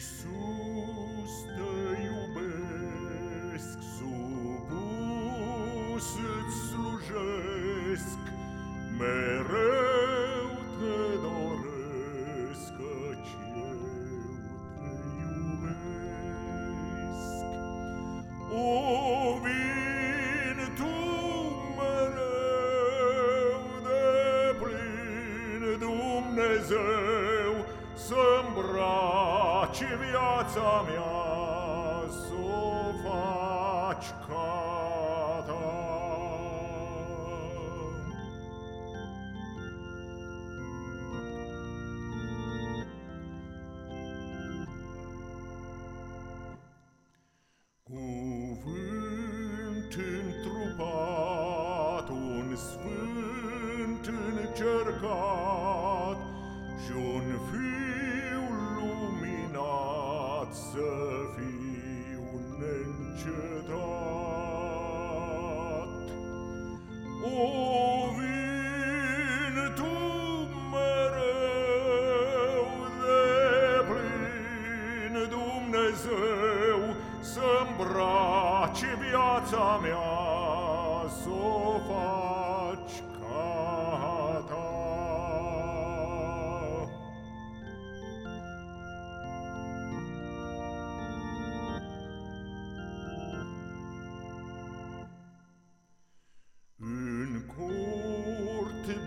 Iisus, te iubesc, supus îți slujesc, mereu te doresc, căci eu te iubesc. O, vin tu mereu de plin Dumnezeu să-mi să-mbraci viața mea, s-o faci ca ta. Cuvânt întrupat, un sfânt încercat, și un fiu neîncetat. O, vin tu mereu de plin, Dumnezeu, să-mbraci viața mea, s-o faci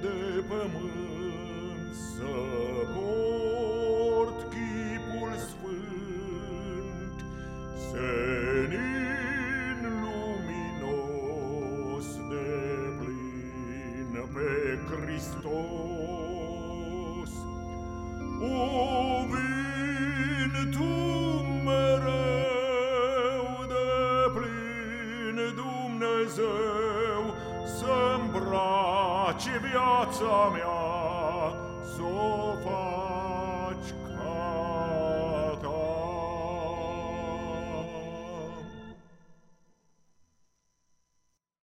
de pământ să port chipul sfânt, senin luminos de plin pe Hristos. faci viața mea, s-o faci